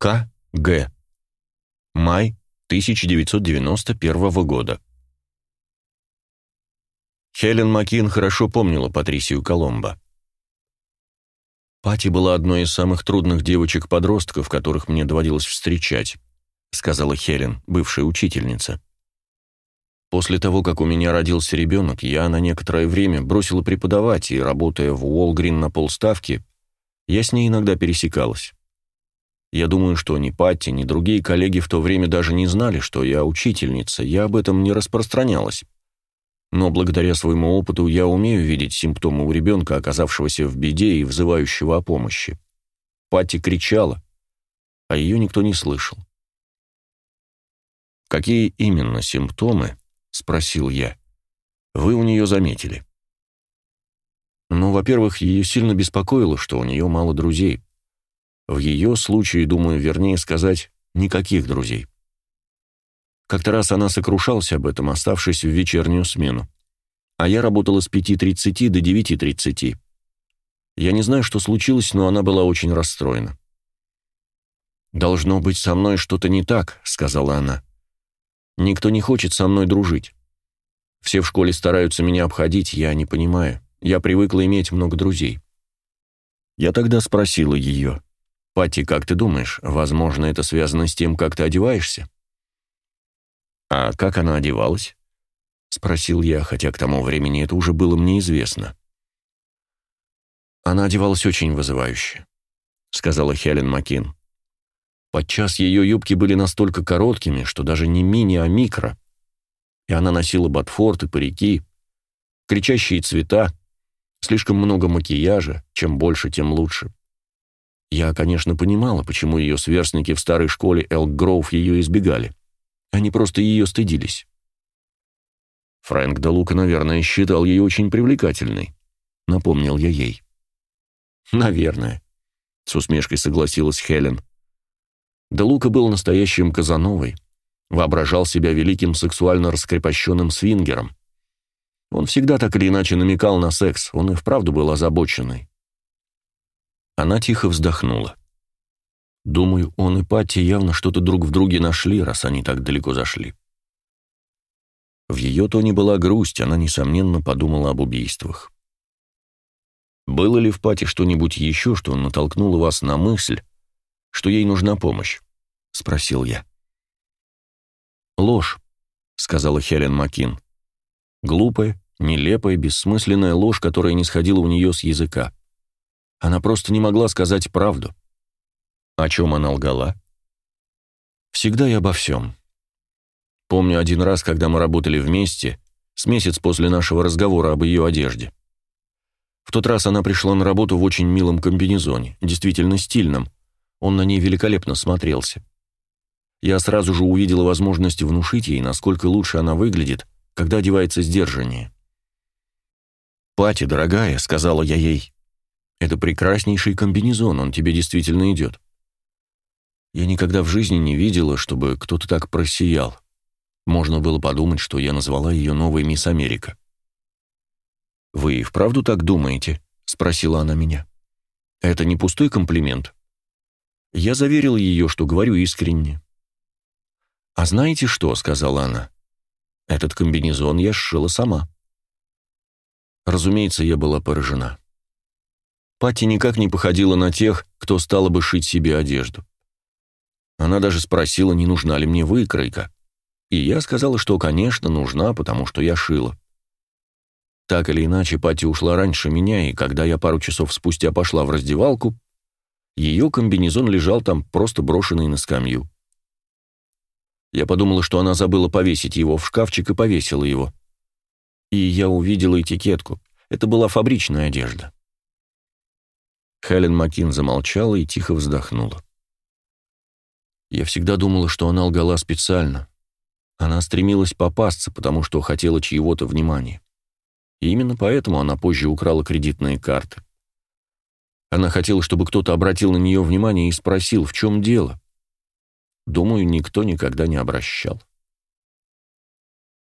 К. Г. Май 1991 года. Хелен Макин хорошо помнила Патрисию Коломбо. Пати была одной из самых трудных девочек-подростков, которых мне доводилось встречать, сказала Хелен, бывшая учительница. После того, как у меня родился ребенок, я на некоторое время бросила преподавать, и, работая в Уолгрин на полставки, я с ней иногда пересекалась. Я думаю, что ни Патти, ни другие коллеги в то время даже не знали, что я учительница, я об этом не распространялась но благодаря своему опыту я умею видеть симптомы у ребенка, оказавшегося в беде и взывающего о помощи. Пати кричала, а ее никто не слышал. «Какие именно симптомы?» — спросил я. «Вы у нее заметили?» Ну, во-первых, ее сильно беспокоило, что у нее мало друзей. В ее случае, думаю, вернее сказать, никаких друзей. Как-то раз она сокрушалась об этом, оставшись в вечернюю смену. А я работала с 5.30 до 9.30. Я не знаю, что случилось, но она была очень расстроена. «Должно быть, со мной что-то не так», — сказала она. «Никто не хочет со мной дружить. Все в школе стараются меня обходить, я не понимаю. Я привыкла иметь много друзей». Я тогда спросила ее, «Пати, как ты думаешь, возможно, это связано с тем, как ты одеваешься?» «А как она одевалась?» — спросил я, хотя к тому времени это уже было мне известно. «Она одевалась очень вызывающе», — сказала Хелен Макин. Подчас ее юбки были настолько короткими, что даже не мини, а микро. И она носила ботфорты, парики, кричащие цвета, слишком много макияжа, чем больше, тем лучше. Я, конечно, понимала, почему ее сверстники в старой школе Элк Гроув ее избегали. Они просто ее стыдились. Фрэнк Далука, наверное, считал ее очень привлекательной, напомнил я ей. Наверное, с усмешкой согласилась Хелен. Далука был настоящим Казановой, воображал себя великим сексуально раскрепощенным свингером. Он всегда так или иначе намекал на секс, он и вправду был озабоченный. Она тихо вздохнула. Думаю, он и Патти явно что-то друг в друге нашли, раз они так далеко зашли. В ее тоне была грусть, она, несомненно, подумала об убийствах. Было ли в Пати что-нибудь еще, что натолкнуло вас на мысль, что ей нужна помощь? спросил я. Ложь, сказала Хелен Макин. Глупая, нелепая, бессмысленная ложь, которая не сходила у нее с языка. Она просто не могла сказать правду. О чем она лгала? Всегда и обо всем. Помню один раз, когда мы работали вместе, с месяц после нашего разговора об ее одежде. В тот раз она пришла на работу в очень милом комбинезоне, действительно стильном. Он на ней великолепно смотрелся. Я сразу же увидела возможность внушить ей, насколько лучше она выглядит, когда одевается сдержаннее. «Пати, дорогая», — сказала я ей, — «это прекраснейший комбинезон, он тебе действительно идет. Я никогда в жизни не видела, чтобы кто-то так просиял. Можно было подумать, что я назвала ее новой мисс Америка. «Вы и вправду так думаете?» — спросила она меня. «Это не пустой комплимент?» Я заверил ее, что говорю искренне. «А знаете что?» — сказала она. «Этот комбинезон я сшила сама». Разумеется, я была поражена. Пати никак не походила на тех, кто стала бы шить себе одежду. Она даже спросила, не нужна ли мне выкройка. И я сказала, что, конечно, нужна, потому что я шила. Так или иначе, Пати ушла раньше меня, и когда я пару часов спустя пошла в раздевалку, ее комбинезон лежал там, просто брошенный на скамью. Я подумала, что она забыла повесить его в шкафчик и повесила его. И я увидела этикетку. Это была фабричная одежда. Хелен Макин замолчала и тихо вздохнула. Я всегда думала, что она лгала специально. Она стремилась попасться, потому что хотела чьего-то внимания. И именно поэтому она позже украла кредитные карты. Она хотела, чтобы кто-то обратил на нее внимание и спросил, в чем дело. Думаю, никто никогда не обращал.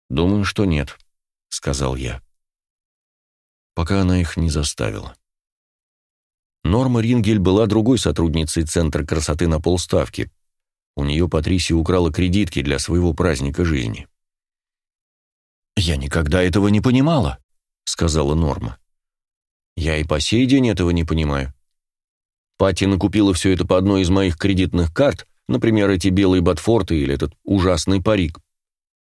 «Думаю, что нет», — сказал я. Пока она их не заставила. Норма Рингель была другой сотрудницей Центра красоты на полставки. У нее Патрисия украла кредитки для своего праздника жизни. «Я никогда этого не понимала», — сказала Норма. «Я и по сей день этого не понимаю. Пати накупила все это по одной из моих кредитных карт, например, эти белые ботфорты или этот ужасный парик,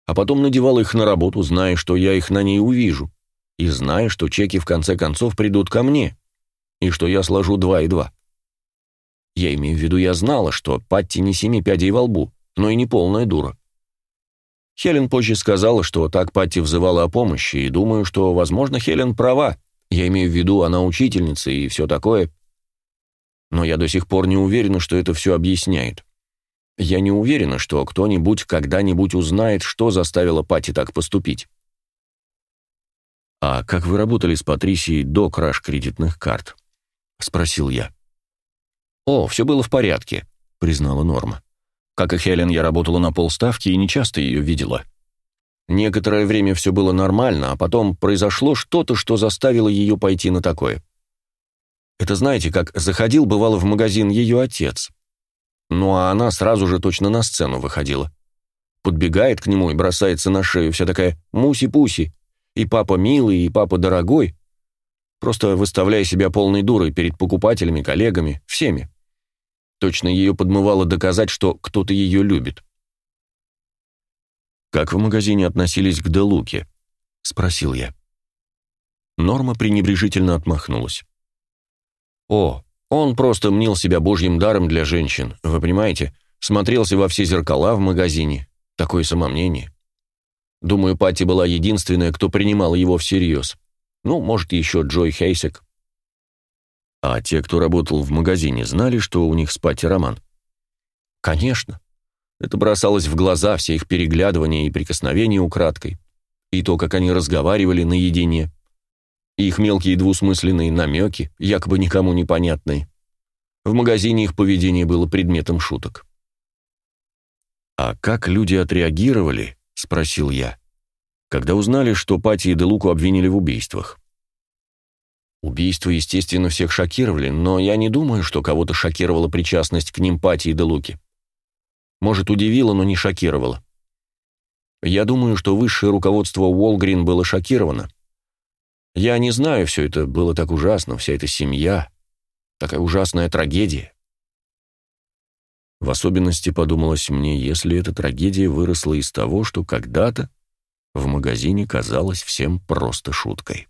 а потом надевала их на работу, зная, что я их на ней увижу, и зная, что чеки в конце концов придут ко мне, и что я сложу два и два. Я имею в виду, я знала, что Патти не семи пядей во лбу, но и не полная дура. Хелен позже сказала, что так Патти взывала о помощи, и думаю, что, возможно, Хелен права. Я имею в виду, она учительница и все такое. Но я до сих пор не уверена, что это все объясняет. Я не уверена, что кто-нибудь когда-нибудь узнает, что заставило Пати так поступить. «А как вы работали с Патрисией до краж кредитных карт?» — спросил я. «О, все было в порядке», — признала Норма. Как и Хелен, я работала на полставки и нечасто ее видела. Некоторое время все было нормально, а потом произошло что-то, что заставило ее пойти на такое. Это знаете, как заходил, бывало, в магазин ее отец. Ну а она сразу же точно на сцену выходила. Подбегает к нему и бросается на шею, вся такая «муси-пуси». И папа милый, и папа дорогой. Просто выставляя себя полной дурой перед покупателями, коллегами, всеми. Точно ее подмывало доказать, что кто-то ее любит. «Как в магазине относились к Делуке?» — спросил я. Норма пренебрежительно отмахнулась. «О, он просто мнил себя божьим даром для женщин, вы понимаете? Смотрелся во все зеркала в магазине. Такое самомнение. Думаю, Пати была единственная, кто принимал его всерьез. Ну, может, еще Джой Хейсек. А те, кто работал в магазине, знали, что у них с Пати роман? Конечно. Это бросалось в глаза, все их переглядывания и прикосновения украдкой. И то, как они разговаривали наедине их мелкие двусмысленные намеки, якобы никому непонятные. В магазине их поведение было предметом шуток. «А как люди отреагировали?» — спросил я, когда узнали, что Пати и Делуку обвинили в убийствах. Убийства, естественно, всех шокировали, но я не думаю, что кого-то шокировала причастность к ним Пати и Делуки. Может, удивило, но не шокировало. Я думаю, что высшее руководство Уолгрин было шокировано. Я не знаю, все это было так ужасно, вся эта семья, такая ужасная трагедия. В особенности подумалось мне, если эта трагедия выросла из того, что когда-то в магазине казалось всем просто шуткой.